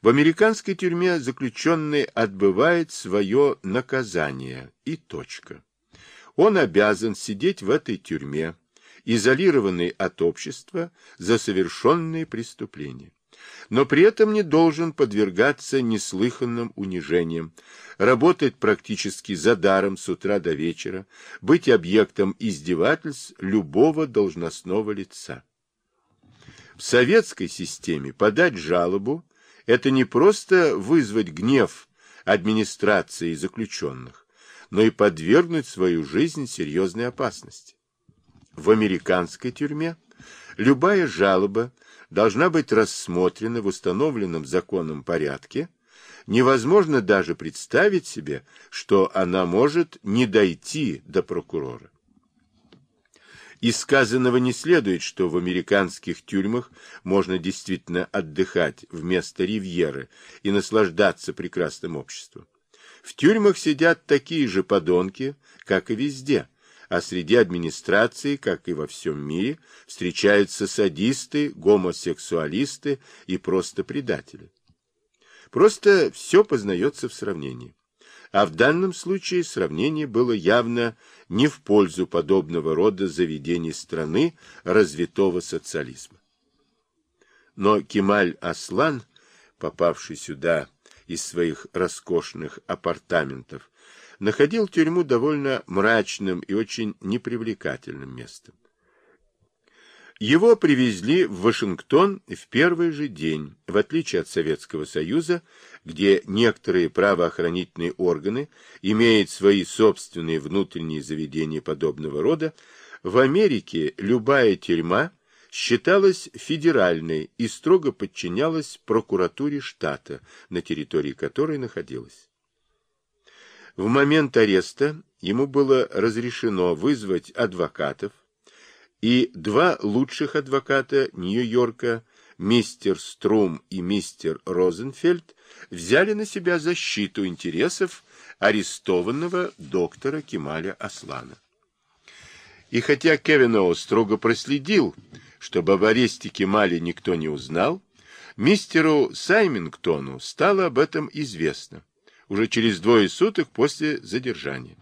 В американской тюрьме заключенный отбывает свое наказание и точка. Он обязан сидеть в этой тюрьме, изолированный от общества за совершенные преступления но при этом не должен подвергаться неслыханным унижениям, работать практически за даром с утра до вечера, быть объектом издевательств любого должностного лица. В советской системе подать жалобу – это не просто вызвать гнев администрации заключенных, но и подвергнуть свою жизнь серьезной опасности. В американской тюрьме любая жалоба должна быть рассмотрена в установленном законом порядке, невозможно даже представить себе, что она может не дойти до прокурора. Из сказанного не следует, что в американских тюрьмах можно действительно отдыхать вместо ривьеры и наслаждаться прекрасным обществом. В тюрьмах сидят такие же подонки, как и везде, а среди администрации, как и во всем мире, встречаются садисты, гомосексуалисты и просто предатели. Просто все познается в сравнении. А в данном случае сравнение было явно не в пользу подобного рода заведений страны развитого социализма. Но Кемаль Аслан, попавший сюда из своих роскошных апартаментов, находил тюрьму довольно мрачным и очень непривлекательным местом. Его привезли в Вашингтон в первый же день, в отличие от Советского Союза, где некоторые правоохранительные органы имеют свои собственные внутренние заведения подобного рода, в Америке любая тюрьма считалась федеральной и строго подчинялась прокуратуре штата, на территории которой находилась. В момент ареста ему было разрешено вызвать адвокатов, и два лучших адвоката Нью-Йорка, мистер Струм и мистер Розенфельд, взяли на себя защиту интересов арестованного доктора Кемаля Аслана. И хотя Кевиноу строго проследил, чтобы об аресте Кемаля никто не узнал, мистеру Саймингтону стало об этом известно уже через двое суток после задержания.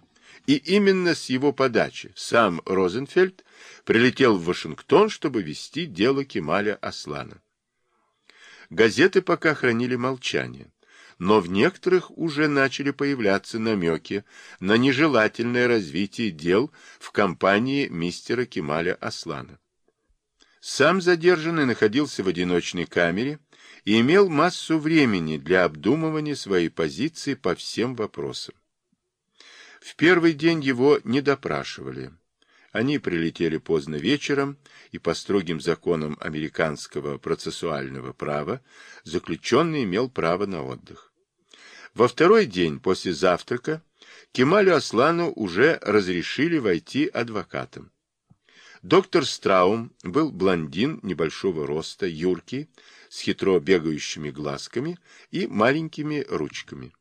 И именно с его подачи сам Розенфельд прилетел в Вашингтон, чтобы вести дело Кемаля Аслана. Газеты пока хранили молчание, но в некоторых уже начали появляться намеки на нежелательное развитие дел в компании мистера Кемаля Аслана. Сам задержанный находился в одиночной камере, и имел массу времени для обдумывания своей позиции по всем вопросам. В первый день его не допрашивали. Они прилетели поздно вечером, и по строгим законам американского процессуального права заключенный имел право на отдых. Во второй день после завтрака Кемалю Аслану уже разрешили войти адвокатом. Доктор Страум был блондин небольшого роста, юркий, с хитро бегающими глазками и маленькими ручками.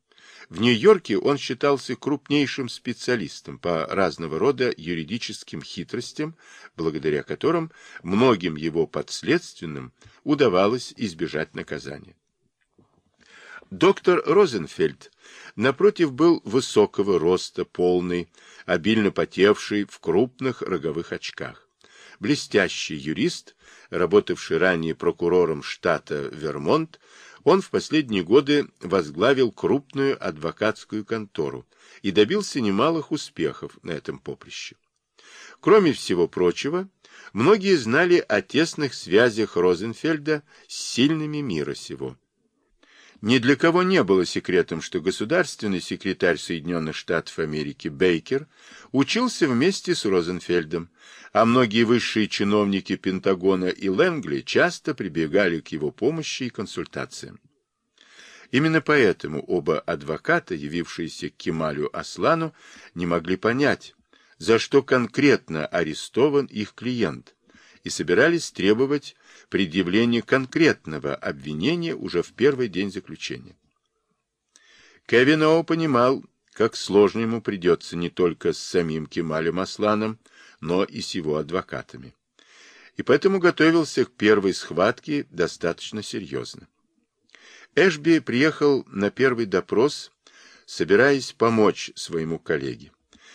В Нью-Йорке он считался крупнейшим специалистом по разного рода юридическим хитростям, благодаря которым многим его подследственным удавалось избежать наказания. Доктор Розенфельд, напротив, был высокого роста, полный, обильно потевший в крупных роговых очках. Блестящий юрист, работавший ранее прокурором штата Вермонт, он в последние годы возглавил крупную адвокатскую контору и добился немалых успехов на этом поприще. Кроме всего прочего, многие знали о тесных связях Розенфельда с сильными мира сего. Ни для кого не было секретом, что государственный секретарь Соединенных Штатов Америки Бейкер учился вместе с Розенфельдом, а многие высшие чиновники Пентагона и Лэнгли часто прибегали к его помощи и консультациям. Именно поэтому оба адвоката, явившиеся к Кемалю Аслану, не могли понять, за что конкретно арестован их клиент, и собирались требовать предъявления конкретного обвинения уже в первый день заключения. Кевин Оу понимал, как сложно ему придется не только с самим Кемалем Асланом, но и с его адвокатами. И поэтому готовился к первой схватке достаточно серьезно. Эшби приехал на первый допрос, собираясь помочь своему коллеге.